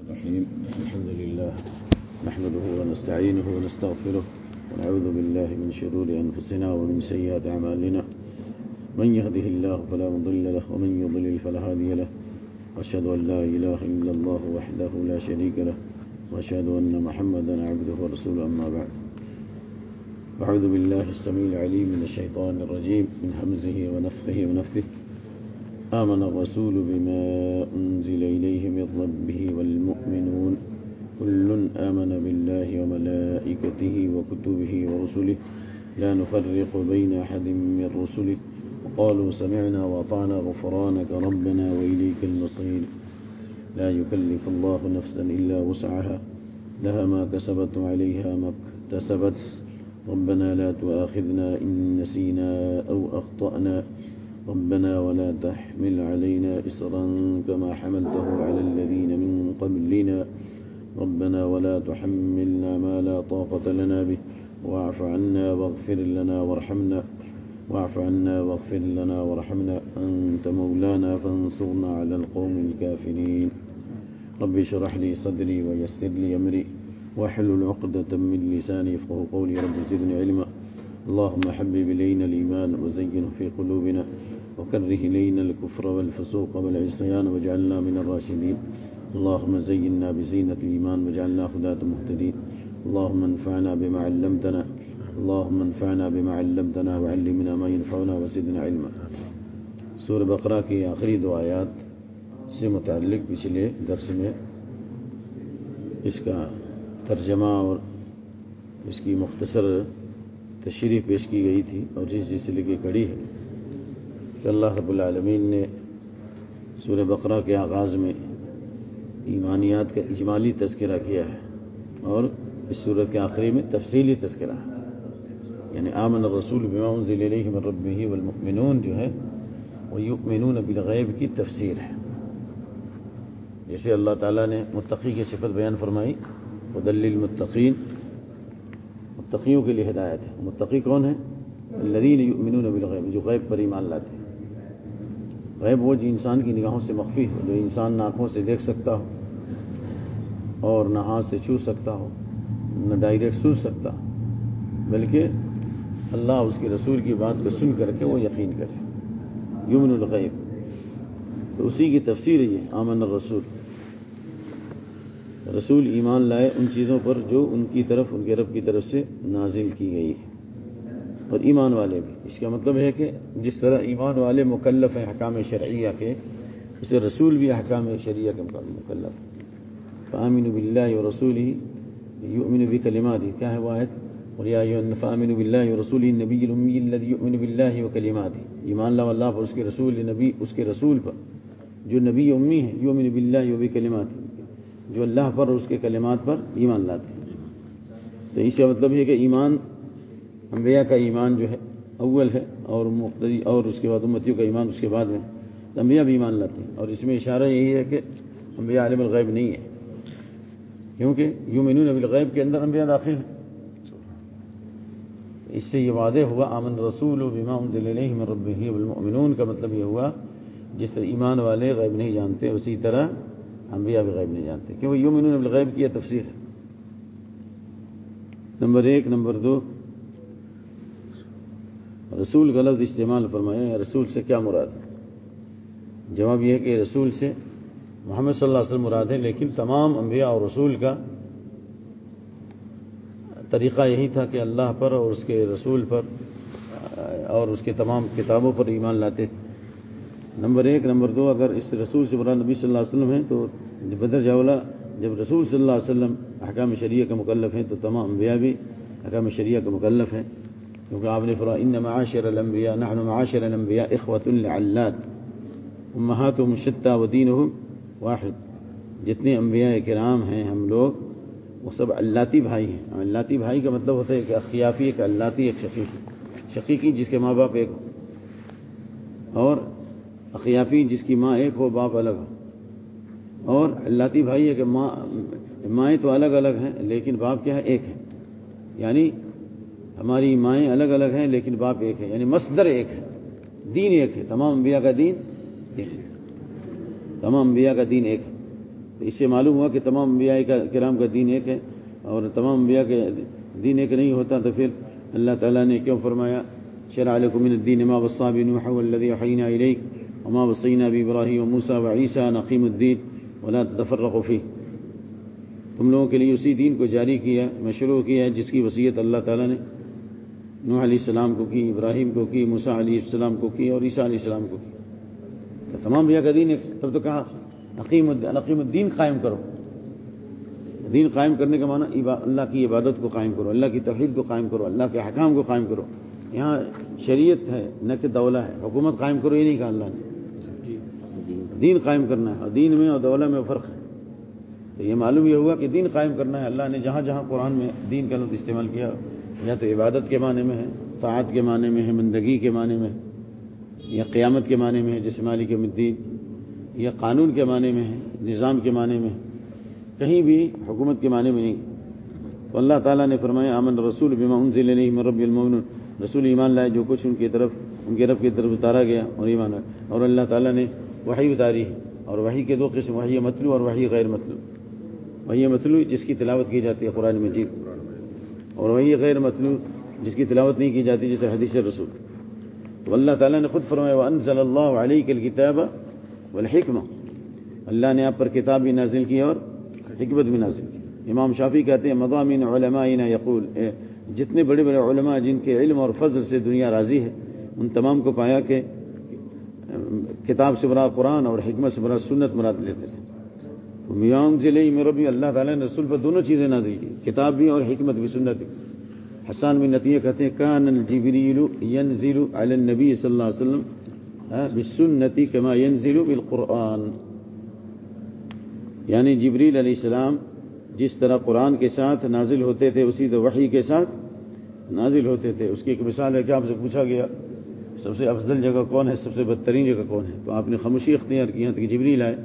الرحيم. الحمد لله نحمده ونستعينه ونستغفره ونعوذ بالله من شرور أنفسنا ومن سيئات أعمالنا. من يهده الله فلا مضل له ومن يضلل فلا هادي له. وأشهد أن لا إله إلا الله وحده لا شريك له وأشهد أن محمدا عبده ورسوله أما بعد. أعوذ بالله السميع العليم من الشيطان الرجيم. من همزه ونفخه ونفثه. آمن الرسول بما أنزل إليه من ربه والمؤمنون. كل آمن بالله وملائكته وكتبه ورسله. لا نفرق بين أحد من رسله. وقالوا سمعنا وأطعنا غفرانك ربنا وإليك المصير. لا يكلف الله نفسا إلا وسعها. لها ما كسبت وعليها ما اكتسبت. ربنا لا تؤاخذنا إن نسينا أو أخطأنا. ربنا ولا تحمل علينا إسرا كما حملته على الذين من قبلنا. ربنا ولا تحملنا ما لا طاقة لنا به، واعف عنا واغفر لنا وارحمنا. واعف عنا واغفر لنا وارحمنا. أنت مولانا فانصرنا على القوم الكافرين. رب اشرح لي صدري ويسر لي أمري، واحلل عقدة من لساني يفقه قولي. رب زدني علما. اللهم حبب إلينا الإيمان وزينه في قلوبنا. وكره إلينا الكفر والفسوق والعصيان واجعلنا من الراشدين. اللهم زينا بزينة الإيمان واجعلنا هداة مهتدين. اللهم انفعنا بما علمتنا. اللهم انفعنا بما علمتنا وعلمنا ما ينفعنا وزدنا علما. سورہ بقرہ کی آخری دو آیات سے متعلق پچھلے درس میں اس کا ترجمہ اور اس کی مختصر تشریح پیش کی گئی تھی اور جس سلسلے کی کڑی ہے کہ اللہ رب العالمین نے سورہ بقرہ کے آغاز میں ایمانیات کا اجمالی تذکرہ کیا ہے اور اس صورت کے آخری میں تفصیلی تذکرہ ہے۔ یعنی آمن الرسول بما انزل الیہ من ربہ والمؤمنون جو ہے وہ یؤمنون بالغیب کی تفسیر ہے۔ جیسے اللہ تعالیٰ نے متقی کی صفت بیان فرمائی ودل المتقین متقیوں کے لیے ہدایت ہے۔ متقی کون ہے الذین یؤمنون بالغیب، جو غیب پر ایمان لاتے ہیں۔ غیب وہ جو جی، انسان کی نگاہوں سے مخفی ہو، جو انسان نہ آنکھوں سے دیکھ سکتا ہو اور نہ ہاتھ سے چھو سکتا ہو، نہ ڈائریکٹ سن سکتا، بلکہ اللہ اس کے رسول کی بات کو سن کر کے وہ یقین کرے۔ یمن الغیب۔ تو اسی کی تفسیر یہ، آمن الرسول۔ رسول ایمان لائے ان چیزوں پر جو ان کی طرف، ان کے رب کی طرف سے نازل کی گئی ہے۔ اور ایمان والے بھی۔ اس کا مطلب ہے کہ جس طرح ایمان والے مکلف ہیں حکام شرعیہ کے اسے رسول بھی حکام شریعہ کے مکلف فامن بلّہ و رسول ہی یؤمن بکلمات کیا ہے وہ آیت؟ اور یا فامن بلّہ و رسول نبی الذي يؤمن بالله وكلماته۔ ایمان لا اللہ پر، اس کے رسول، نبی، اس کے رسول پر۔ جو نبی امی ہے یؤمن بالله وبکلماته جو اللہ پر اور اس کے کلمات پر ایمان لاتے ہیں۔ تو اس کا مطلب ہے کہ ایمان انبیاء کا ایمان جو ہے، اول ہے اور مقتدی اور اس کے بعد امتیوں کا ایمان اس کے بعد ہے۔ انبیاء بھی ایمان لاتے ہیں اور اس میں اشارہ یہی ہے کہ انبیاء عالم الغیب نہیں ہے۔ کیونکہ یومنون بالغیب کے اندر انبیاء داخل ہیں۔ اس سے یہ واضح ہوا، آمن رسول و بیما من ربه والمؤمنون کا مطلب یہ ہوا، جس طرح ایمان والے غیب نہیں جانتے، اسی طرح انبیاء بھی غیب نہیں جانتے۔ کیونکہ یومنون بالغیب کی یہ تفسیر ہے۔ نمبر ایک، نمبر دو رسول غلط استعمال فرمایا رسول سے کیا مراد؟ ہے جواب یہ ہے کہ رسول سے محمد صلی اللہ علیہ وسلم مراد ہے لیکن تمام انبیاء اور رسول کا طریقہ یہی تھا کہ اللہ پر اور اس کے رسول پر، اور اس کے تمام کتابوں پر ایمان لاتے۔ نمبر ایک، نمبر دو، اگر اس رسول سے مراد نبی صلی اللہ علیہ وسلم ہے تو بدر جاولا، جب رسول صلی اللہ علیہ وسلم حکام شریعہ کا مکلف ہیں، تو تمام انبیاء بھی حکام شریعہ کا مکلف ہیں۔ کیونکہ آپ نے فرا ان معاشر الانبیاء نحن معاشر الانبیاء اخوة لعلات. امہاتهم شتى ودینهم واحد. جتنے انبیاء کرام ہیں ہم لوگ، وہ سب اللاتی بھائی ہیں۔ اللاتی بھائی کا مطلب ہوتا ہے کہ اخیافی ایک اللاتی ایک شقیقی شقیقی جس کے ماں باپ ایک ہو اور اخیافی جس کی ماں ایک ہو، باپ الگ ہو۔ اور اللاتی بھائی ہے کہ ماں، مائیں تو الگ الگ ہیں، لیکن باپ کیا ہے؟ ایک ہے یعنی ہماری مائیں الگ الگ ہیں لیکن باپ ایک ہے یعنی مصدر ایک ہے دین ایک ہے، تمام انبیاء کا دین ایک ہے۔ تمام انبیاء کا دین ایک ہے۔ اس سے معلوم ہوا کہ تمام انبیاء کا کرام کا دین ایک ہے اور تمام انبیاء کے دین ایک نہیں ہوتا تو پھر اللہ تعالیٰ نے کیوں فرمایا، شرع لكم من الدين ما وصى بنوح والذي وحينا إليك وما وصينا بإبراهيم وموسى وعيسى نقيم الدين ولا تتفرقوا فيه تم لوگوں کے لیے اسی دین کو جاری کیا، مشروع کیا جس کی وصیت اللہ تعالیٰ نے نوح علیہ السلام کو کی ابراہیم کو کی موسیٰ علیہ السلام کو کی اور عیسیٰ علیہ السلام کو کی۔ تو تمام کا دین ہے تب تو کہا عقیم عقیم الدین قائم کرو۔ دین قائم کرنے کا معنی اللہ کی عبادت کو قائم کرو اللہ کی توحید کو قائم کرو اللہ کے حکام کو قائم کرو۔ یہاں شریعت ہے نہ کہ دولہ ہے۔ حکومت قائم کرو یہ نہیں کہا اللہ نے۔ دین قائم کرنا ہے اور دین میں اور دولہ میں فرق ہے۔ تو یہ معلوم یہ ہوا کہ دین قائم کرنا ہے۔ اللہ نے جہاں جہاں قرآن میں دین کا لفظ استعمال کیا یا تو عبادت کے معنی میں ہے، طاعت کے معنی میں ہے مندگی کے معنی میں یا قیامت کے معنی میں ہے جس مالک الدین، یا قانون کے معنی میں ہے، نظام کے معنی میں کہیں بھی حکومت کے معنی میں نہیں۔ تو اللہ تعالیٰ نے فرمایا امن رسول بما انزل نہیں مرب المن رسول ایمان لائے، جو کچھ ان کی طرف، ان کے رب کی طرف اتارا گیا اور ایمان اور اللہ تعالیٰ نے وہی اتاری ہے۔ اور وہی کے دو قسم وہی مطلوع اور وہی غیر مطلوع وہی مطلوع جس کی تلاوت کی جاتی ہے قرآن مجید۔ اور وہی غیر مطلوع جس کی تلاوت نہیں کی جاتی جیسے حدیث رسول تو اللہ تعالیٰ نے خود فرمایا وہ اللہ علیہ کے کتاب والحکمہ اللہ نے آپ پر کتاب بھی نازل کی اور حکمت بھی نازل کی۔ امام شافی کہتے ہیں، مضامین علماء یقول جتنے بڑے بڑے علماء جن کے علم اور فضل سے دنیا راضی ہے، ان تمام کو پایا کہ کتاب سے برا قرآن اور حکمت سے برا سنت مراد لیتے تھے۔ میام ضلع میرا بھی اللہ تعالیٰ نے رسول پر دونوں چیزیں نہ دی کتاب بھی اور حکمت بھی، سنت بھی۔ حسان بن نتیہ کہتے ہیں، کان الجبریل ینزل علی النبی صلی اللہ علیہ وسلم بسنتی کما ینزل بالقرآن. یعنی جبریل علیہ السلام جس طرح قرآن کے ساتھ نازل ہوتے تھے، اسی طرح وحی کے ساتھ نازل ہوتے تھے۔ اس کی ایک مثال ہے کہ آپ سے پوچھا گیا، سب سے افضل جگہ کون ہے؟ سب سے بدترین جگہ کون ہے؟ تو آپ نے خاموشی اختیار کی کہ جبریل آئے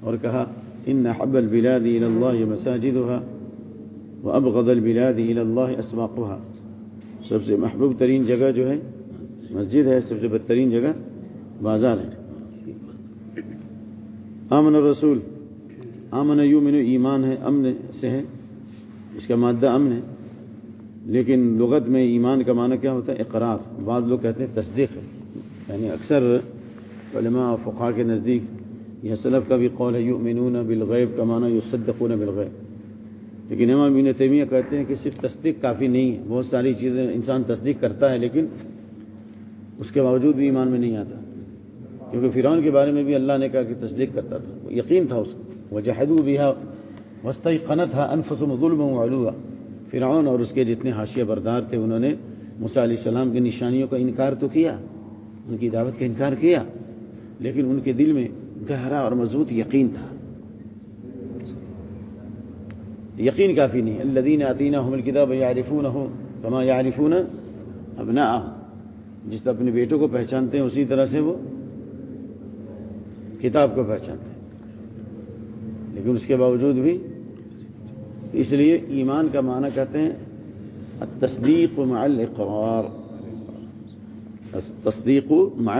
اور کہا ان حب البلاد الى الله مساجدها وابغض البلاد الى الله اسواقها سب سے محبوب ترین جگہ جو ہے، مسجد ہے، سب سے بدترین جگہ بازار ہے۔ امن الرسول امن یومن ایمان ہے، امن سے ہے۔ اس کا مادہ امن ہے۔ لیکن لغت میں ایمان کا معنی کیا ہوتا ہے؟ اقرار۔ بعض لوگ کہتے ہیں تصدیق ہے۔ یعنی اکثر علماء و فقہ کے نزدیک یہ سلف کا بھی قول ہے، یؤمنون بالغیب کا معنی یصدقون بالغیب۔ لیکن امام بن تیمیہ کہتے ہیں کہ صرف تصدیق کافی نہیں ہے، بہت ساری چیزیں انسان تصدیق کرتا ہے لیکن اس کے باوجود بھی ایمان میں نہیں آتا۔ کیونکہ فرعون کے بارے میں بھی اللہ نے کہا کہ تصدیق کرتا تھا یقین تھا اس کو۔ وہ جہدو بھی وسطی قنت تھا انفسم ظلم علوا فرعون اور اس کے جتنے حاشیہ بردار تھے، انہوں نے موسیٰ علیہ السلام کی نشانیوں کا انکار تو کیا، ان کی دعوت کا انکار کیا، لیکن ان کے دل میں گہرا اور مضبوط یقین تھا۔ یقین کافی نہیں۔ الدین عطینہ حمل کتاب یارفون ہو کما یارفون اب نہ جس طرح اپنے بیٹوں کو پہچانتے ہیں، اسی طرح سے وہ کتاب کو پہچانتے ہیں۔ لیکن اس کے باوجود بھی اس لیے ایمان کا معنی کہتے ہیں تصدیق مع الاقرار تصدیق مع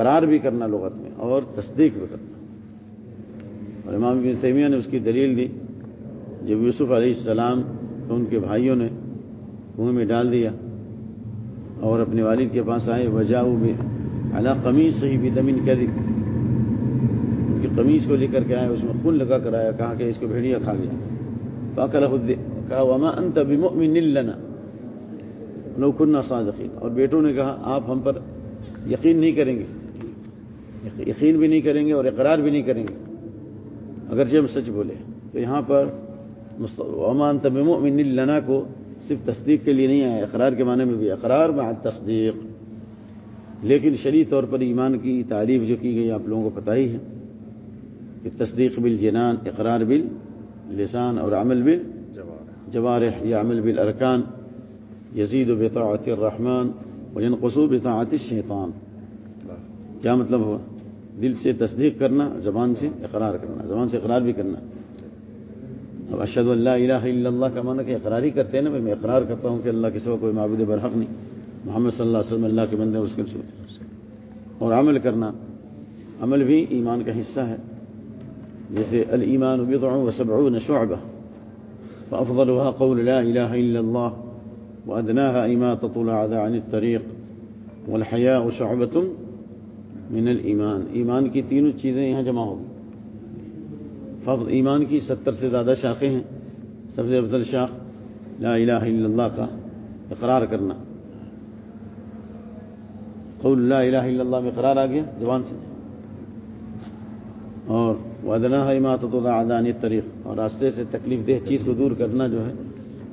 قرار بھی کرنا لغت میں اور تصدیق بھی کرنا۔ اور امام ابن تیمیہ نے اس کی دلیل دی۔ جب یوسف علیہ السلام کو ان کے بھائیوں نے کنویں میں ڈال دیا اور اپنے والد کے پاس آئے، وجاؤ بھی اعلیٰ قمیض صحیح بھی دمین کر دی ان کی قمیض کو لے کر کے آئے، اس میں خون لگا کر آیا، کہا کہ اس کو بھیڑیا کھا گیا۔ فاکر خود کہا، وما انت بمؤمن لنا لو كنا صادقین۔ اور بیٹوں نے کہا، آپ ہم پر یقین نہیں کریں گے۔ یقین بھی نہیں کریں گے اور اقرار بھی نہیں کریں گے۔ اگرچہ ہم سچ بولے تو یہاں پر امان تمیم لنا کو صرف تصدیق کے لیے نہیں آیا اقرار کے معنی میں بھی اقرار میں تصدیق لیکن شرعی طور پر ایمان کی تعریف جو کی گئی آپ لوگوں کو پتہ ہی ہے کہ تصدیق بل جنان اقرار بل لسان اور عمل بل جوارح یا عمل بل ارکان یزید و بطاعت الرحمن وجن قصو بطاعت الشیطان۔ کیا مطلب ہوا؟ دل سے تصدیق کرنا، زبان سے اقرار کرنا، زبان سے اقرار بھی کرنا۔ اب اشد اللہ الہ الا اللہ کا معنی کہ اقرار ہی کرتے ہیں نا، میں اقرار کرتا ہوں کہ اللہ کے سوا کوئی معبود برحق نہیں۔ محمد صلی اللہ علیہ وسلم اللہ کے بندے اس کے اور عمل کرنا، عمل بھی ایمان کا حصہ ہے۔ جیسے المان بضع و سبعون شعبہ فأفضلها قول لا إله إلا الله وأدناها إماتة الأعداء عن الطريق والحياء شعبة من الإيمان ایمان کی تینوں چیزیں یہاں جمع ہوگی. فضل ایمان کی ستر سے زیادہ شاخیں ہیں. سب سے افضل شاخ لا الہ الا اللہ کا اقرار کرنا. قول لا الہ الا اللہ میں اقرار آ گیا زبان سے. اور ودنا ہے اماطت ادانی طریق اور راستے سے تکلیف دہ چیز کو دور کرنا جو ہے،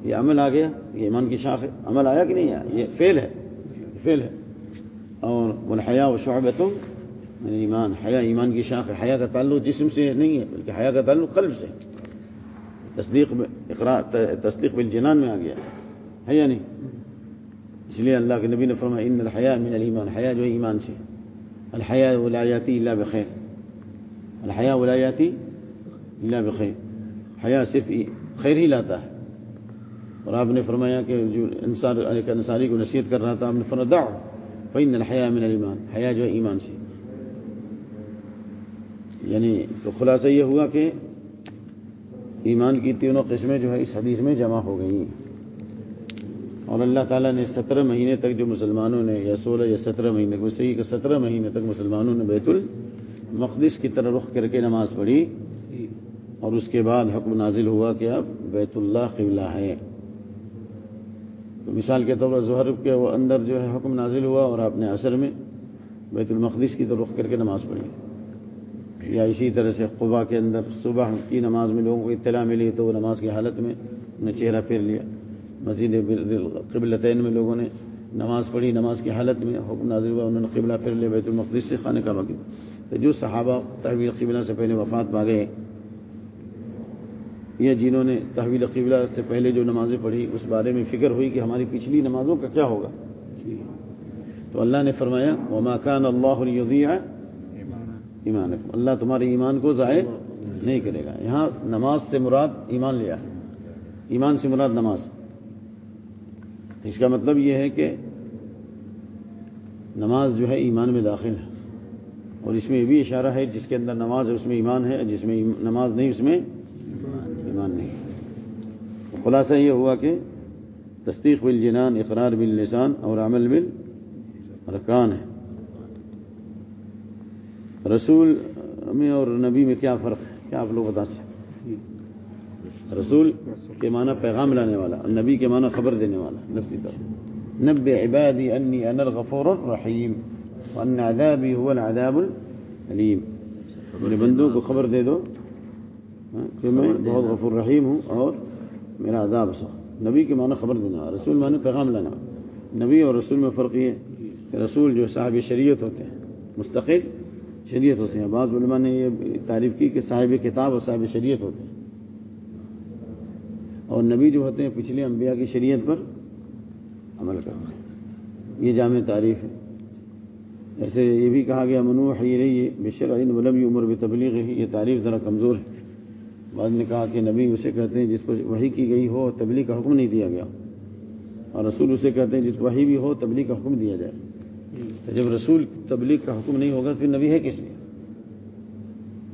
یہ عمل آ گیا، یہ ایمان کی شاخ ہے. عمل آیا کہ نہیں آیا؟ یہ فیل ہے. فیل ہے. اور والحیا و شعبت ایمان، حیا، ایمان کی شاخ حیا کا تعلق جسم سے نہیں ہے، بلکہ حیا کا تعلق قلب سے تصدیق اقرار تصدیق بالجنان میں آ گیا۔ ہے یا نہیں؟ اس لیے اللہ کے نبی نے فرمایا، ان الحیا من الایمان، حیا جو ہے ایمان سے الحیا ولایاتی اللہ بخیر۔ الحیا ولایاتی اللہ بخیر۔ حیا صرف خیر ہی لاتا ہے۔ اور آپ نے فرمایا کہ جو انصار انصاری کو نصیحت کر رہا تھا، آپ نے فرمایا، دعو فإن الحیا من الایمان حیا جو ہے ایمان سے. یعنی تو خلاصہ یہ ہوا کہ ایمان کی تینوں قسمیں جو ہے اس حدیث میں جمع ہو گئی اور اللہ تعالیٰ نے سترہ مہینے تک جو مسلمانوں نے، یا سولہ یا سترہ مہینے کو صحیح کہ سترہ مہینے تک مسلمانوں نے بیت المقدس کی طرح رخ کر کے نماز پڑھی اور اس کے بعد حکم نازل ہوا کہ اب بیت اللہ قبلہ ہے. مثال کے طور پر ظہر کے وہ اندر جو ہے حکم نازل ہوا اور آپ نے عصر میں بیت المقدس کی طرف رخ کر کے نماز پڑھی۔ یا اسی طرح سے قبا کے اندر صبح کی نماز میں لوگوں کو اطلاع ملی تو وہ نماز کی حالت میں انہیں چہرہ پھیر لیا۔ مسجد قبلتین میں لوگوں نے نماز پڑھی، نماز کی حالت میں حکم نازل ہوا، انہوں نے قبلہ پھر لیا بیت المقدس سے خانے کا باقی تو جو صحابہ تحویل قبلہ سے پہلے وفات پا گئے یا جنہوں نے تحویل قبلہ سے پہلے جو نمازیں پڑھی اس بارے میں فکر ہوئی کہ ہماری پچھلی نمازوں کا کیا ہوگا؟ تو اللہ نے فرمایا وہ ماکان اللہ ایمان اللہ تمہارے ایمان کو ضائع نہیں کرے گا۔ یہاں نماز سے مراد ایمان لیا ایمان سے مراد نماز۔ اس کا مطلب یہ ہے کہ نماز جو ہے ایمان میں داخل ہے۔ اور اس میں یہ بھی اشارہ ہے جس کے اندر نماز ہے اس میں ایمان ہے جس میں نماز نہیں اس میں ایمان نہیں۔ خلاصہ یہ ہوا کہ تصدیق بالجنان، اقرار باللسان اور عمل بالارکان ہے۔ رسول میں اور نبی میں کیا فرق ہے؟ کیا آپ لوگ بتا سکتے رسول کے معنی پیغام لانے والا اور نبی کے معنی خبر دینے والا نفسی طور نب عبادی انی انا الغفور الرحیم وان عذابی هو العذاب العلیم میرے بندوں کو خبر دے دو۔ کہ میں بہت غفور رحیم ہوں اور میرا عذاب سخت نبی کے معنی خبر دینے والا رسول معنی پیغام لانے والا نبی اور رسول میں فرق یہ کہ رسول جو صاحب شریعت ہوتے ہیں مستقل شریعت ہوتے ہیں۔ بعض علماء نے یہ تعریف کی کہ صاحب کتاب اور صاحب شریعت ہوتے ہیں۔ اور نبی جو ہوتے ہیں پچھلے انبیاء کی شریعت پر عمل کرنا یہ جامع تعریف ہے۔ ایسے یہ بھی کہا گیا منوح یہ رہی بشر عین ولم عمر بھی تبلیغ ہے یہ تعریف ذرا کمزور ہے۔ بعد نے کہا کہ نبی اسے کہتے ہیں جس پر وہی کی گئی ہو تبلیغ کا حکم نہیں دیا گیا۔ اور رسول اسے کہتے ہیں جس وہی بھی ہو، تبلیغ کا حکم دیا جائے۔ جب رسول تبلیغ کا حکم نہیں ہوگا پھر نبی ہے کس لیے؟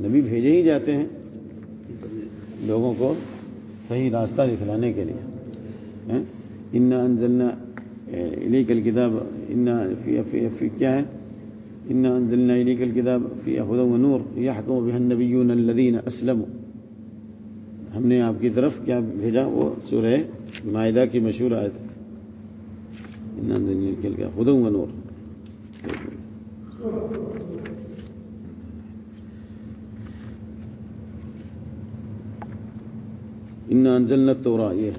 نبی بھیجے ہی جاتے ہیں لوگوں کو صحیح راستہ دکھلانے کے لیے۔ ان انزلنا علی کل کتاب ان کیا ہے؟ ان انزلنا علی کل کتاب فی و نور یہ حکم بہن نبی الدین اسلم ہم نے آپ کی طرف کیا بھیجا؟ وہ سورہ معاہدہ کی مشہور آیت ان انزلنا کل کیا خدا و نور ان انزلنا تورا یہ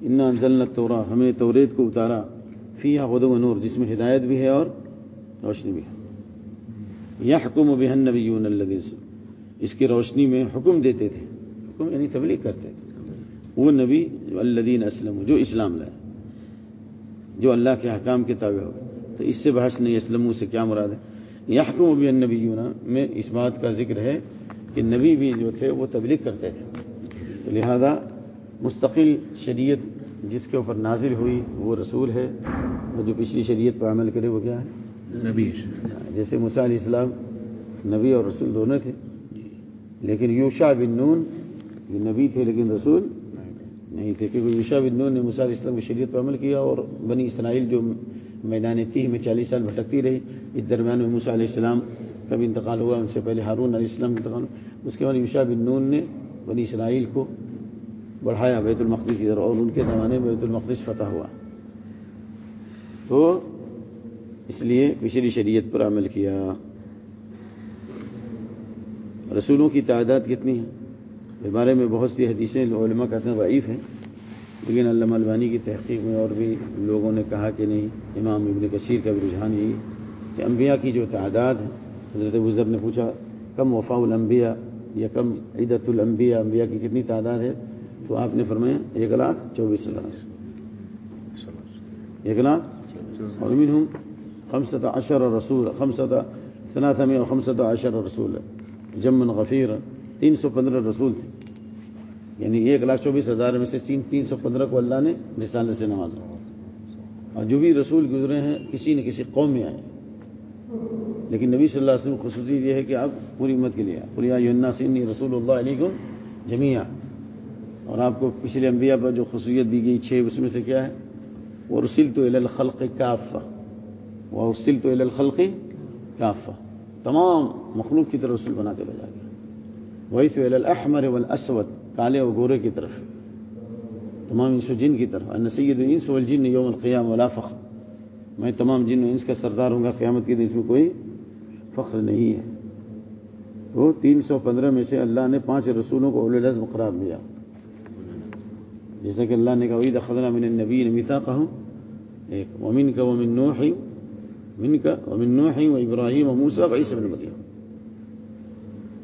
ان انزلنا تورا ہمیں توریت کو اتارا۔ فی خد و نور جس میں ہدایت بھی ہے اور روشنی بھی ہے۔ یہ حکم و بہن نبی الدین اس کی روشنی میں حکم دیتے تھے۔ حکم یعنی تبلیغ کرتے تھے۔ وہ نبی الدین اسلم جو اسلام لائے جو اللہ کے حکام کے تابع ہو تو اس سے بحث نہیں اسلم سے کیا مراد ہے؟ یہ حکم و بہن نبی میں اس بات کا ذکر ہے کہ نبی بھی جو تھے وہ تبلیغ کرتے تھے۔ لہذا مستقل شریعت جس کے اوپر نازل ہوئی وہ رسول ہے۔ اور جو پچھلی شریعت پر عمل کرے وہ کیا ہے؟ نبی جیسے علیہ السلام نبی اور رسول دونوں تھے۔ لیکن یوشا بن نون یہ نبی تھے لیکن رسول نہیں تھے۔ کیونکہ یوشا بن نون نے مثال اسلام کی شریعت پر عمل کیا اور بنی اسرائیل جو میدان تیہ میں چالیس سال بھٹکتی رہی اس درمیان میں موسیٰ علیہ السلام کا بھی انتقال ہوا ان سے پہلے ہارون علیہ السلام کا انتقال ہوا۔ اس کے بعد یوشا بن نون نے بنی اسرائیل کو بڑھایا بیت المقدس کی طرف اور ان کے زمانے میں بیت المقدس فتح ہوا۔ تو اس لیے پچھلی شریعت پر عمل کیا۔ رسولوں کی تعداد کتنی ہے؟ اس بارے میں بہت سی حدیثیں علماء کہتے ہیں ضعیف ہیں، لیکن علامہ البانی کی تحقیق میں اور بھی لوگوں نے کہا کہ نہیں، امام ابن کثیر کا بھی رجحان یہی کہ انبیاء کی جو تعداد ہے، حضرت وزر نے پوچھا کم وفاء الانبیاء یا کم عیدت الانبیاء، انبیاء کی کتنی تعداد ہے؟ تو آپ نے فرمایا ایک لاکھ چوبیس ہزار۔ ایک لاکھ؟ اور ہوں خمسط عشر رسول خمسط ثلاثمی اور خمسط عشر رسول جمن غفیر تین سو پندرہ رسول تھے۔ یعنی ایک لاکھ چوبیس ہزار میں سے تین تین سو پندرہ کو اللہ نے رسالت سے نوازا۔ اور جو بھی رسول گزرے ہیں، کسی نہ کسی قوم میں آئے۔ لیکن نبی صلی اللہ علیہ وسلم خصوصی یہ ہے کہ آپ پوری امت کے لیے پوریا سنی رسول اللہ علیہ جمیا اور آپ کو پچھلے انبیاء پر جو خصوصیت دی گئی چھ، اس میں سے کیا ہے؟ وہ رسول تو الخلق کافہ وہ رسول تو الخلق کافہ تمام مخلوق کی طرف رسول بنا کے بھیجا گیا۔ وہی تو الاحمر والاسود، کالے اور گورے کی طرف۔ تمام انس و جن کی طرف۔ ان سید انس والجن یوم القیام ولا فخر۔ میں تمام جن و انس کا سردار ہوں گا، قیامت کے دن اس میں کوئی فخر نہیں ہے۔ وہ تین سو پندرہ میں سے اللہ نے پانچ رسولوں کو اول قرار دیا۔ جیسا کہ اللہ نے کہا عید خدرہ من النبی نمیتا کہوں ایک ومن کا ومن نوح من کا ومن نوح و ابراہیم و موسیٰ و عیسی بن مریم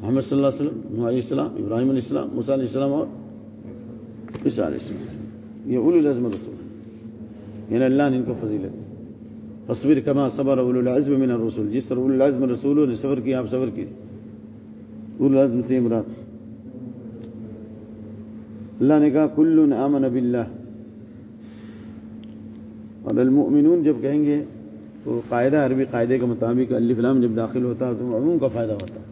محمد صلی اللہ علیہ وسلم، نوح علیہ السلام، ابراہیم علیہ السلام، موسیٰ علیہ السلام اور عیسیٰ علیہ السلام۔ یہ اول العزم رسول یعنی اللہ نے ان کو فضیلت تصویر کما صبر اول العزم من الرسول۔ جس طرح اول العزم رسولوں نے صبر کیا آپ صبر کیے اول العزم سے مراد۔ اللہ نے کہا کل آمن باللہ۔ اور المؤمنون جب کہیں گے، تو قاعدہ عربی قاعدے کے مطابق الفلام جب داخل ہوتا ہے تو عموم کا فائدہ ہوتا۔ ہے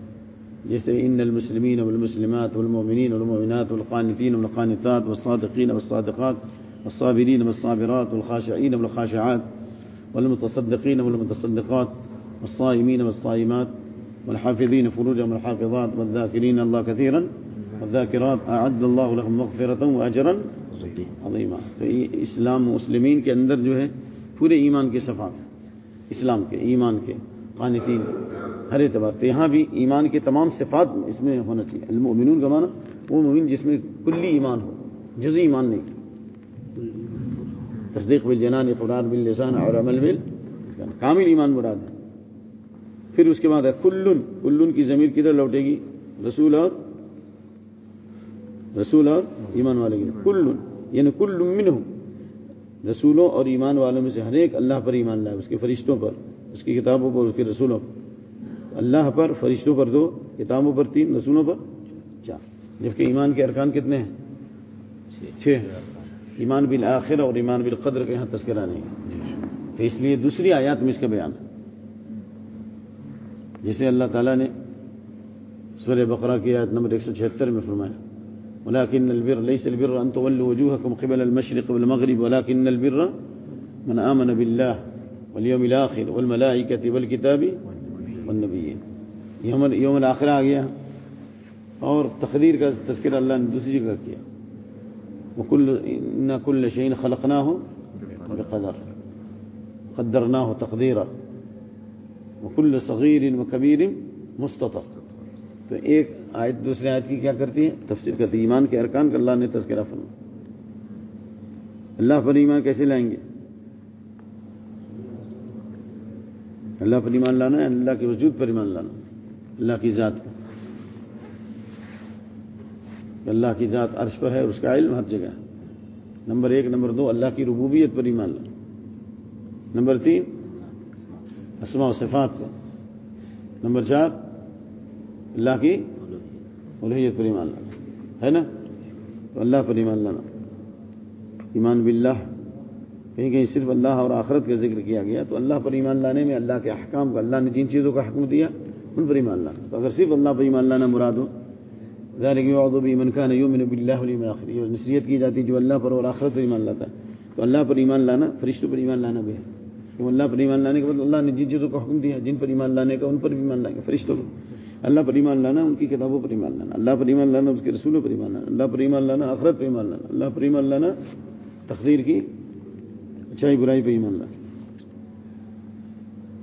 جیسے ان المسلمین والمسلمات والمؤمنین والمؤمنات والقانتین والقانتات والصادقین والصادقات والصابرین والصابرات والخاشعین والخاشعات والمتصدقین والمتصدقات والصائمین والصائمات والحافظین فروجهم والحافظات والذاكرين الله كثيرا والذاكرات اعد الله لهم مغفرة واجرا عظیما تو اسلام مسلمین کے اندر جو ہے پورے ایمان کے صفات اسلام کے، ایمان کے۔ قانتین ہر اعتبار تو یہاں بھی ایمان کے تمام صفات اس میں ہونا چاہیے۔ المؤمنون کا معنی، وہ مومن جس میں کلی ایمان ہو جزی ایمان نہیں۔ تصدیق بالجنان اقرار باللسان اور عمل بل کامل ایمان مراد ہے۔ پھر اس کے بعد ہے کلن کلن کی ضمیر کدھر لوٹے گی؟ رسول اور رسول اور ایمان والے کی کلن یعنی کل منہم۔ رسولوں اور ایمان والوں میں سے ہر ایک اللہ پر ایمان لائے، اس کے فرشتوں پر۔ کی کتابوں پر، اس کے رسولوں پر۔ اللہ پر، فرشتوں پر دو کتابوں پر، تین رسولوں پر۔ چار۔ جبکہ ایمان کے ارکان کتنے ہیں؟ چھ۔ ایمان بالآخر اور ایمان بالقدر کا یہاں تذکرہ نہیں ہے۔ تو اس لیے دوسری آیات میں اس کا بیان ہے۔ جسے اللہ تعالیٰ نے سورہ بقرہ کی آیت نمبر ایک سو چھہتر میں فرمایا، ولكن البر، ليس البر أن تولوا وجوهكم قبل المشرق والمغرب ولكن البر من آمن بالله واليوم الآخر والملائكة والكتاب والنبيين يوم, يوم الآخر آ گیا. اور تقدیر کا تذکر اللہ نے دوسری جگہ کیا. وكل ان كل شيء خلقناه بقدر. قدرناه تقديرا وكل صغير وكبير مستطر. تو ایک آیت دوسرے آیت کی کیا کرتی ہے؟ تفسیر کرتی ایمان کے ارکان کا اللہ نے تذکرہ فرما اللہ پر ایمان کیسے لائیں گے؟ اللہ پر ایمان لانا ہے، اللہ کے وجود پر ایمان لانا اللہ کی ذات پر۔ اللہ کی ذات عرش پر ہے اور اس کا علم ہر جگہ ہے۔ نمبر ایک، نمبر دو، اللہ کی ربوبیت پر ایمان لانا۔ نمبر تین، اسماء و صفات پر۔ نمبر چار، اللہ کی الہیت پر ایمان لانا۔ ہے نا؟ تو اللہ پر ایمان لانا۔ ایمان باللہ کہیں کہیں صرف اللہ اور آخرت کا ذکر کیا گیا تو اللہ پر ایمان لانے میں اللہ کے احکام کا اللہ نے جن چیزوں کا حکم دیا ان پر ایمان لانا تو اگر صرف اللہ پر ایمان لانا مراد ہو من كان يؤمن بالله واليوم الاخر یہ نصیحت کی جاتی جو اللہ پر اور آخرت پر ایمان لاتا ہے تو اللہ پر ایمان لانا فرشتوں پر ایمان لانا بھی ہے کہ اللہ پر ایمان لانے کے بعد اللہ نے جن چیزوں کا حکم دیا جن پر ایمان لانے کا ان پر بھی ایمان لائیں گے فرشتوں کو اللہ پر ایمان لانا ان کی کتابوں پر ایمان لانا اللہ پر ایمان لانا اس کے رسولوں پر ایمان لانا اللہ پر ایمان لانا آخرت پر ایمان لانا اللہ پر ایمان لانا تقدیر کی اچھائی برائی پہ ایمان لانا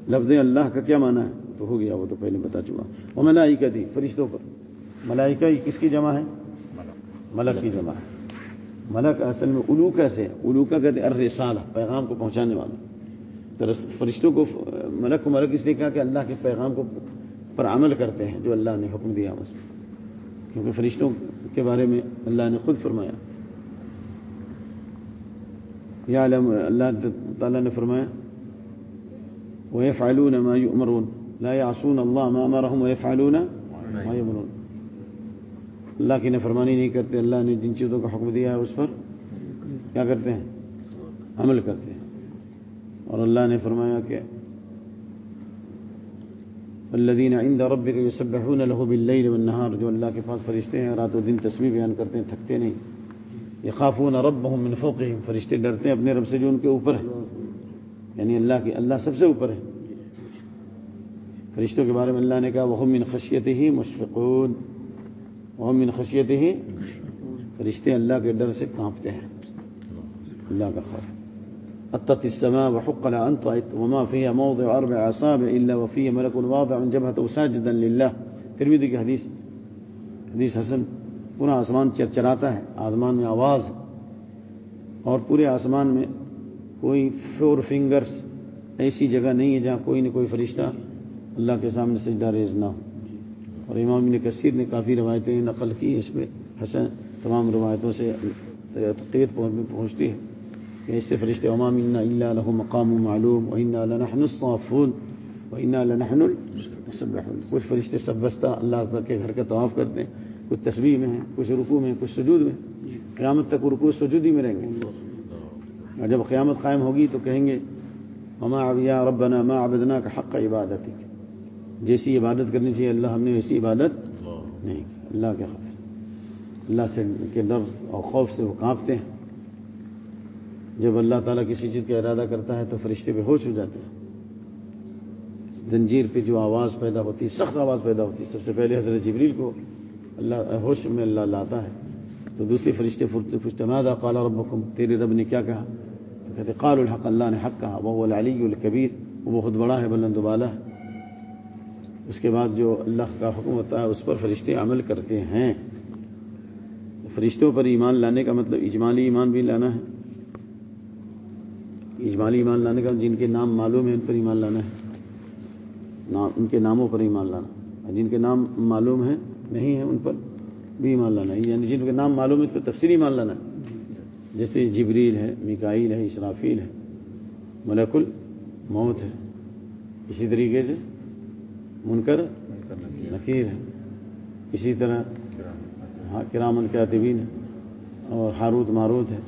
لفظ اللہ کا کیا معنی ہے؟ تو ہو گیا، وہ تو پہلے بتا چکا۔ وہ ملائکہ تھی فرشتوں پر۔ ملائکہ یہ کس کی جمع ہے؟ ملک کی جمع ہے۔ ملک اصل میں الو کیسے الو کا کہتے ارسالہ پیغام کو پہنچانے والا۔ تو فرشتوں کو، ملک کو ملک اس لیے کہا کہ اللہ کے پیغام کو پر عمل کرتے ہیں، جو اللہ نے حکم دیا۔ اس کیونکہ فرشتوں کے بارے میں اللہ نے خود فرمایا۔ یا اللہ تعالیٰ نے فرمایا وہ فعلون ما يؤمرون. لا يعصون الله ما امرهم ويفعلون ما يؤمرون. اللہ کی نفرمانی نہیں کرتے اللہ نے جن چیزوں کا حکم دیا ہے اس پر کیا کرتے ہیں؟ عمل کرتے ہیں۔ اور اللہ نے فرمایا کہ الذين عند ربك يسبحون له بالليل والنهار جو اللہ کے پاس فرشتے ہیں رات و دن تسبیح بیان کرتے ہیں تھکتے نہیں۔ يخافون ربهم من فوقهم فرشتے ڈرتے ہیں اپنے رب سے جو ان کے اوپر ہے۔ یعنی اللہ کی، اللہ سب سے اوپر ہے۔ فرشتوں کے بارے میں اللہ نے کہا وہ من خشیت ہی مشفقون۔ وہ من خشیت ہی فرشتے اللہ کے ڈر سے کانپتے ہیں۔ اللہ کا خوف۔ اتت السماء وحق لها ان طئت وما فيها موضع اربع اصابع الا وفيه ملك واضع جبهته ساجدا لله ترمذی کی حدیث حدیث حسن۔ پورا آسمان چرچراتا ہے، آسمان میں آواز ہے۔ اور پورے آسمان میں کوئی فور فنگرز ایسی جگہ نہیں ہے جہاں کوئی نہ کوئی فرشتہ اللہ کے سامنے سجدہ ریز نہ ہو۔ اور امام نے کثیر نے کافی روایتیں نقل کی اس پہ حسن تمام روایتوں سے تقید پہنچتی ہے کہ اس سے فرشتے امام انا اللہ مقام معلوم، و انا الصافون، و انا لنحن کچھ فرشتے سب بستہ اللہ کے گھر کا طواف کرتے ہیں کچھ تصویر میں ہیں کچھ رکوع میں کچھ سجود میں قیامت تک رکوع سجود ہی میں رہیں گے۔ اور جب قیامت قائم ہوگی تو کہیں گے مما یا ربنا ما عبدنا کا حق عبادت جیسی عبادت کرنی چاہیے اللہ ہم نے ویسی عبادت نہیں کی۔ اللہ کے خوف اللہ سے کے ڈر اور خوف سے وہ کانپتے ہیں۔ جب اللہ تعالیٰ کسی چیز کا ارادہ کرتا ہے تو فرشتے بے ہوش ہو جاتے ہیں۔ زنجیر پہ جو آواز پیدا ہوتی ہے سخت آواز پیدا ہوتی ہے سب سے پہلے حضرت جبریل کو اللہ ہوش میں اللہ لاتا ہے۔ تو دوسرے فرشتے پوچھتے مادا قال ربکم؟ تیرے رب نے کیا کہا؟ تو کہتے قال الحق، اللہ نے حق کہا وہ العلی الکبیر وہ بہت بڑا ہے، بلند والا ہے۔ اس کے بعد جو اللہ کا حکم ہوتا ہے، اس پر فرشتے عمل کرتے ہیں۔ فرشتوں پر ایمان لانے کا مطلب اجمالی ایمان بھی لانا ہے۔ اجمالی ایمان لانے کا جن کے نام معلوم ہے ان پر ایمان لانا ہے۔ ان کے ناموں پر ایمان لانا۔ جن کے نام معلوم ہیں نہیں ہیں ان پر بھی ایمان لانا ہے۔ یعنی جن کے نام معلوم ہے ان پر تفصیلی ایمان لانا ہے۔ جیسے جبریل ہے، میکائیل ہے، اسرافیل ہے، ملک الموت ہے۔ اسی طریقے سے منکر نکیر ہے۔ اسی طرح ہاں، کرامن کاتبین ہے اور ہاروت ماروت ہے۔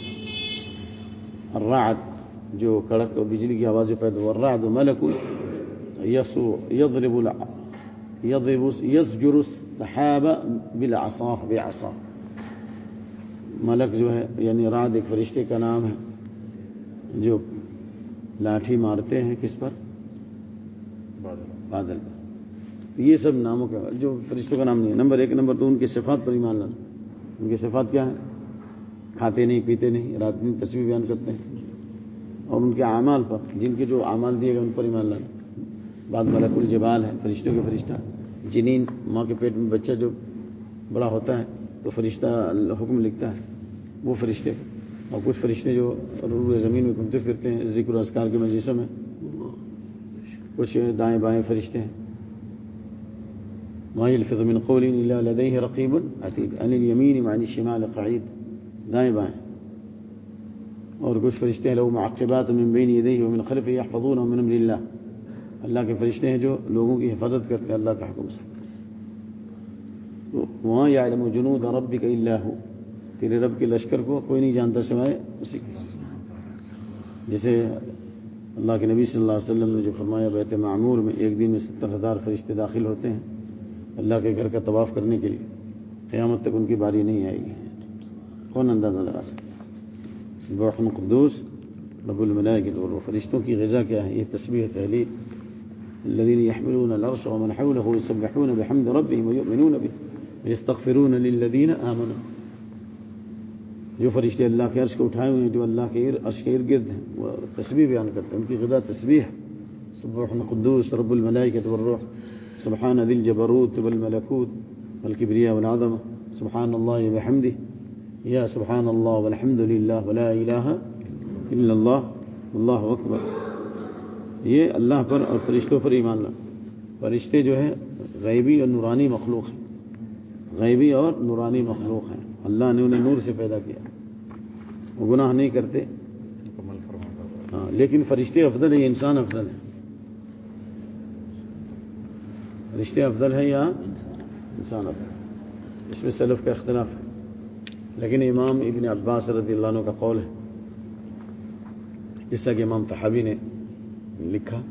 الرعد، جو کڑک اور بجلی کی آواز پیدا ہوا۔ الرعد ملک یسو یضرب یضرب، یسجر السحاب بالعصا بعصا ملک جو ہے یعنی رات ایک فرشتے کا نام ہے جو لاٹھی مارتے ہیں کس پر؟ بادل. پر. یہ سب ناموں کا جو فرشتوں کا نام نہیں ہے. نمبر ایک نمبر تو ان کی صفات پر ایمان لانا. ان کی صفات کیا ہے کھاتے نہیں پیتے نہیں رات دن تصویر بیان کرتے ہیں. اور ان کے اعمال پر جن کے جو اعمال دیے گئے ان پر ایمان لانا. بعد ملک الجبال ہے فرشتوں کے فرشتہ. جنین ماں کے پیٹ میں بچہ جو بڑا ہوتا ہے، تو فرشتہ حکم لکھتا ہے، وہ فرشتے۔ اور کچھ فرشتے جو روح زمین میں گھومتے پھرتے ہیں، ذکر و اذکار کے مجلسوں میں، کچھ دائیں بائیں فرشتے ہیں۔ ما يلفظ من قول الا لديه رقيب عتيد۔ عن اليمين وعن الشمال قعيد۔ دائیں بائیں۔ اور کچھ فرشتے ہیں لوگ معقبات من بین یدیہ ومن خلفه يحفظونه من امر الله۔ اللہ کے فرشتے ہیں جو لوگوں کی حفاظت کرتے ہیں، اللہ کا حکم سے وہاں يعلم جنود ربك الا هو، تیرے رب کے لشکر کو کوئی نہیں جانتا سوائے اسی کو جیسے اللہ کے نبی صلی اللہ علیہ وسلم نے جو فرمایا، بیت معمور میں ایک دن میں ستر ہزار فرشتے داخل ہوتے ہیں اللہ کے گھر کا طواف کرنے کے لیے۔ قیامت تک ان کی باری نہیں آئے گی۔ کون اندازہ لگا سکتا بحم قدوس، رب الملائکت والروح فرشتوں کی غذا کیا ہے؟ یہ تسبیح تحلیل۔ الذين يحملون العرش ومن حوله يسبحون بحمد ربهم ويؤمنون به ويستغفرون للذين آمنوا. جو فرشتے اللہ کے عرش کو اٹھائے ہوئے ہیں، جو اللہ کے عرش کے ارد گرد ہیں، وہ تسبیح بیان کرتے ہیں، ان کی غذا تسبیح سبحان قدوس رب الملائکة والروح، سبحان ذي الجبروت والملكوت والكبرياء والعظمة سبحان الله وبحمده يا سبحان الله والحمد لله ولا إله إلا الله والله أكبر یہ اللہ پر اور فرشتوں پر ایمان لا. فرشتے جو ہیں غیبی اور نورانی مخلوق ہیں۔ غیبی اور نورانی مخلوق ہیں۔ اللہ نے انہیں نور سے پیدا کیا۔ وہ گناہ نہیں کرتے۔ ہاں لیکن فرشتے افضل ہیں انسان افضل ہے فرشتے افضل ہیں یا انسان افضل اس میں سلف کا اختلاف ہے۔ لیکن امام ابن عباس رضی اللہ عنہ کا قول ہے۔ جس طرح کہ امام تحابی نے لکھا۔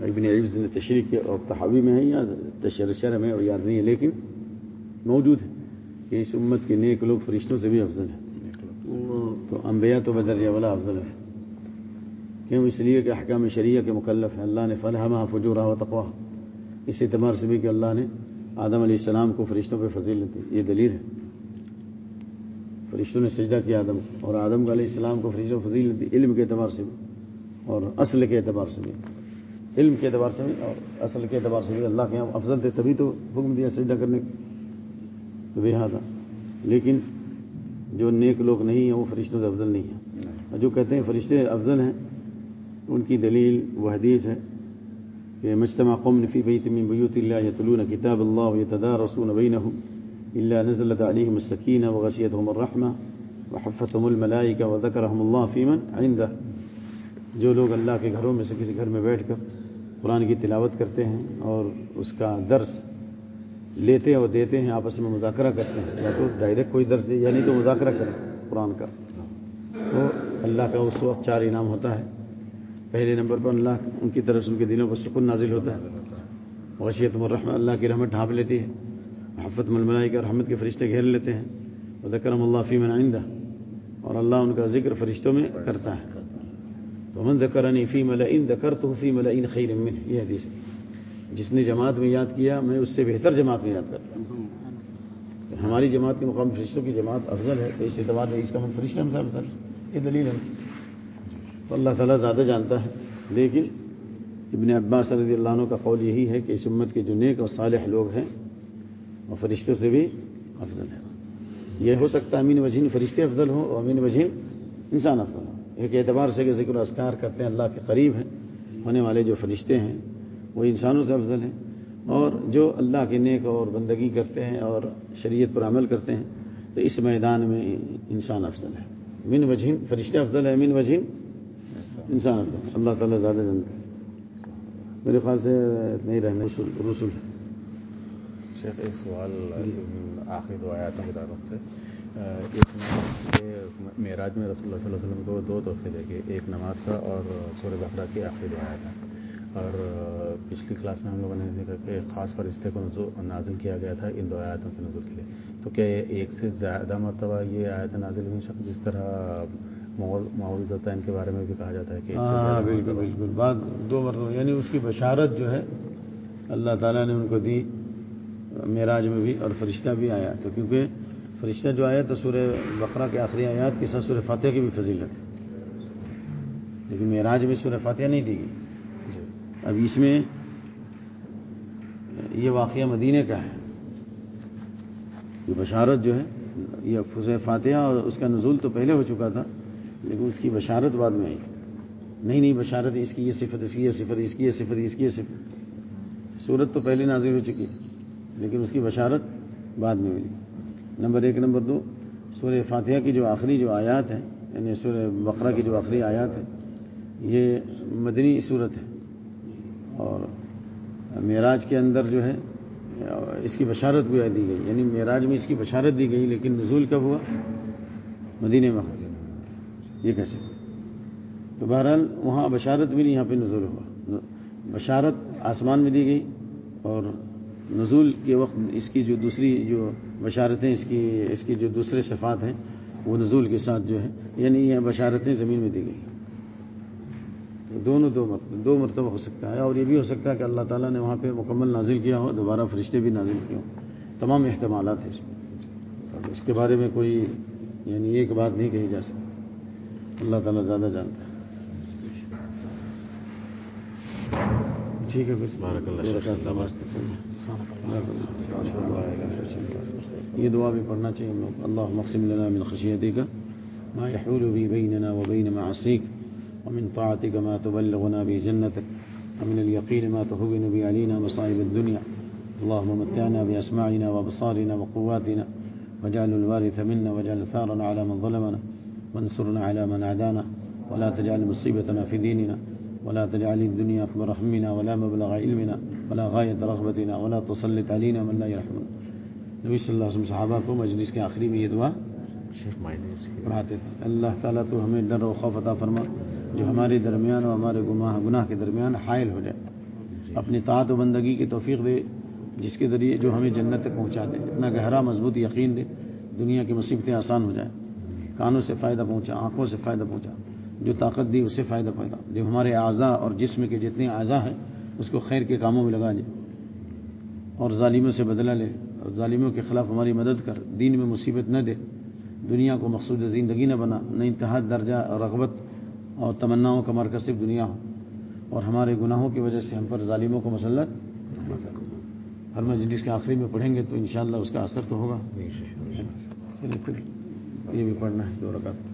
ابن عبز نے تشریح کیا اور تحابی میں ہے یا تشرشر میں اور یاد نہیں ہے، لیکن موجود ہے کہ اس امت کے نیک لوگ فرشتوں سے بھی افضل ہیں۔ تو انبیاء تو بدر والا افضل ہے کیوں؟ اس لیے کہ احکام شریعہ کے مکلف ہے اللہ نے فلحمہ فجورہ و تقوا اس اعتبار سے بھی کہ اللہ نے آدم علیہ السلام کو فرشتوں پہ فضیل دی۔ یہ دلیل ہے۔ فرشتوں نے سجدہ کیا آدم اور آدم علیہ السلام کو فرشتوں فضیل دی۔ علم کے اعتبار سے بھی۔ اور اصل کے اعتبار سے بھی۔ علم کے اعتبار سے بھی اور اصل کے اعتبار سے بھی اللہ کے یہاں افضل تھے تبھی تو حکم دیا سجدہ کرنے تو لہٰذا لیکن جو نیک لوگ نہیں ہیں وہ فرشتوں سے افضل نہیں ہیں۔ اور جو کہتے ہیں فرشتے افضل ہیں ان کی دلیل وہ حدیث ہے کہ مجتمع قوم فی بیت من بیوت اللہ یتلون کتاب اللہ ویتدارسون بینهم الا نزلت علیہم السکینہ وغشیتهم الرحمہ وحفتهم الملائکہ وذکرهم اللہ فی من عنده جو لوگ اللہ کے گھروں میں سے کسی گھر میں بیٹھ کر قرآن کی تلاوت کرتے ہیں اور اس کا درس لیتے اور دیتے ہیں، آپس میں مذاکرہ کرتے ہیں، یا تو ڈائریکٹ کوئی درس دے، یا نہیں تو مذاکرہ کریں قرآن کا۔ تو اللہ کا اس وقت چار انعام ہوتا ہے۔ پہلے نمبر پر اللہ ان کی طرف سے ان کے دلوں پر سکون نازل ہوتا ہے۔ وشیت الرحمہ اللہ کی رحمت ڈھانپ لیتی ہے۔ محفت ململائی کا رحمت کے فرشتے گھیر لیتے ہیں۔ ذکرم اللہ فی من آئندہ اور اللہ ان کا ذکر فرشتوں میں کرتا ہے۔ ومن ذکرنی فی ملئن ذکرتہ فی ملئن خیر من یہ حدیث ہے۔ جس نے جماعت میں یاد کیا، میں اس سے بہتر جماعت میں یاد کرتا ہوں۔ ہماری جماعت کے مقام فرشتوں کی جماعت افضل ہے، تو اس اعتبار میں اس کا من فرشتہ ہم افضل یہ دلیل ہے۔ تو اللہ تعالیٰ زیادہ جانتا ہے۔ لیکن ابن عباس رضی اللہ عنہ کا قول یہی ہے کہ اس امت کے جو نیک اور صالح لوگ ہیں، وہ فرشتوں سے بھی افضل ہے یہ ہو سکتا ہے امین وجین فرشتے افضل ہوں اور امین وجین انسان افضل ہو ایک اعتبار سے کہ ذکر و اسکار کرتے ہیں، اللہ کے قریب ہیں، ہونے والے جو فرشتے ہیں، وہ انسانوں سے افضل ہیں۔ اور جو اللہ کے نیک اور بندگی کرتے ہیں اور شریعت پر عمل کرتے ہیں، تو اس میدان میں انسان افضل ہے۔ من وجہین فرشتے افضل ہے من وجہین انسان افضل ہے اللہ تعالیٰ زیادہ جانتے ہیں میرے خیال سے نہیں رہنے رسول رسول شیخ، ایک سوال آخری دو آیاتوں کے تعلق سے۔ ایک معراج میں رسول اللہ صلی اللہ علیہ وسلم کو دو تحفے دے کے ایک نماز کا اور سور بقرہ کی آخری آیات ہیں اور پچھلی کلاس میں ہم لوگوں نے دیکھا کہ ایک خاص فرشتے کو نازل کیا گیا تھا ان دو آیاتوں کے نزول کے لیے۔ تو کیا ایک سے زیادہ مرتبہ یہ آیت نازل ہوئی شک جس طرح ہوتا ہے ان کے بارے میں بھی کہا جاتا ہے کہ بالکل بالکل۔ بات دو مرتبہ یعنی اس کی بشارت جو ہے اللہ تعالیٰ نے ان کو دی معراج میں بھی اور فرشتہ بھی آیا۔ تو کیونکہ فرشتہ جو آیا تو سورہ بقرہ کے آخری آیات کے ساتھ سورہ فاتحہ کی بھی فضیلت ہے۔ لیکن معراج میں سورہ فاتحہ نہیں دی گئی۔ جی۔ اب اس میں یہ واقعہ مدینہ کا ہے۔ یہ بشارت جو ہے یہ فض فاتحہ اور اس کا نزول تو پہلے ہو چکا تھا لیکن اس کی بشارت بعد میں آئی۔ نہیں نہیں بشارت اس کی یہ صفت اس کی یہ صفت اس کی یہ صفت اس کی یہ صفت۔ صورت تو پہلے نازل ہو چکی لیکن اس کی بشارت بعد میں ملی نمبر ایک، نمبر دو، سورہ فاتحہ کی جو آخری جو آیات ہے یعنی سورہ بقرہ کی جو آخری آیات ہے یہ مدنی صورت ہے۔ اور معراج کے اندر جو ہے، اس کی بشارت بھی دی گئی۔ یعنی معراج میں اس کی بشارت دی گئی، لیکن نزول کب ہوا؟ مدینے میں یہ کیسے تو بہرحال وہاں بشارت بھی نہیں، یہاں پہ نزول ہوا۔ بشارت آسمان میں دی گئی اور نزول کے وقت اس کی جو دوسری جو بشارتیں، اس کی اس کی جو دوسرے صفات ہیں، وہ نزول کے ساتھ جو ہے یعنی یہ بشارتیں زمین میں دی گئی دونوں دو مرتبہ دو مرتبہ ہو سکتا ہے اور یہ بھی ہو سکتا ہے کہ اللہ تعالیٰ نے وہاں پہ مکمل نازل کیا ہو، دوبارہ فرشتے بھی نازل کیے ہوں۔ تمام احتمالات ہیں اس میں۔ اس کے بارے میں کوئی یعنی ایک بات نہیں کہی جا سکتی۔ اللہ تعالیٰ زیادہ جانتا ہے۔ ٹھیک ہے یہ دعا بھی پڑھنا چاہیے ہم لوگ۔ اللہ مقسم لنا من خشیتی کا ما يحول بي بيننا وبين معصيك ومن طاعتك ما تبلغنا به جنتك ومن اليقين ما تهون به علينا مصائب الدنيا اللهم متعنا بأسماعنا وأبصارنا وقواتنا واجعل الوارث منا واجعل ثارنا على من ظلمنا وانصرنا على من عادانا ولا تجعل مصيبتنا في ديننا ولا تجعل الدنيا أكبر همنا ولا مبلغ علمنا ولا غاية رغبتنا ولا تسلط علينا من لا يرحمنا. نبی صلی اللہ علیہ وسلم صحابہ کو مجلس کے آخری میں یہ دعا پڑھاتے تھے۔ اللہ تعالیٰ تو ہمیں ڈر و خوف عطا فرما جو ہمارے درمیان اور ہمارے گناہ گناہ کے درمیان حائل ہو جائے۔ اپنی طاعت و بندگی کی توفیق دے جس کے ذریعے جو ہمیں جنت تک پہنچا دے۔ اتنا گہرا مضبوط یقین دے دنیا کی مصیبتیں آسان ہو جائیں۔ کانوں سے فائدہ پہنچا آنکھوں سے فائدہ پہنچا۔ جو طاقت دی اسے فائدہ پہنچا جو ہمارے اعضاء اور جسم کے جتنے اعضاء ہیں اس کو خیر کے کاموں میں لگا لے اور ظالموں سے بدلہ لے اور ظالموں کے خلاف ہماری مدد کر دین میں مصیبت نہ دے دنیا کو مقصود زندگی نہ بنا نہ انتہا درجہ اور رغبت اور تمناؤں کا مرکز صرف دنیا ہو۔ اور ہمارے گناہوں کی وجہ سے ہم پر ظالموں کو مسلط ہر مجلس کے آخری میں پڑھیں گے تو انشاءاللہ اس کا اثر تو ہوگا۔ یہ بھی پڑھنا ہے دو رکعت۔